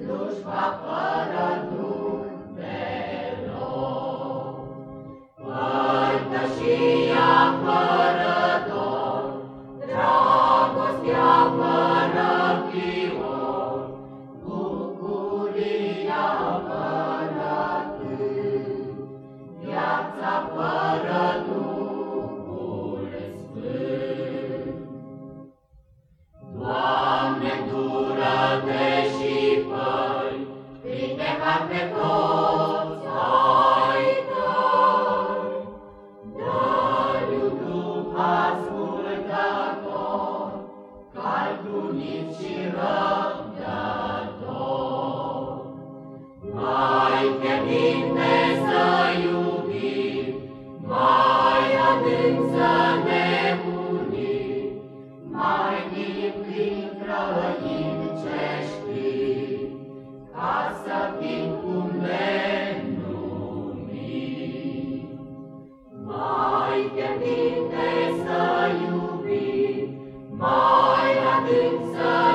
Slujba Son.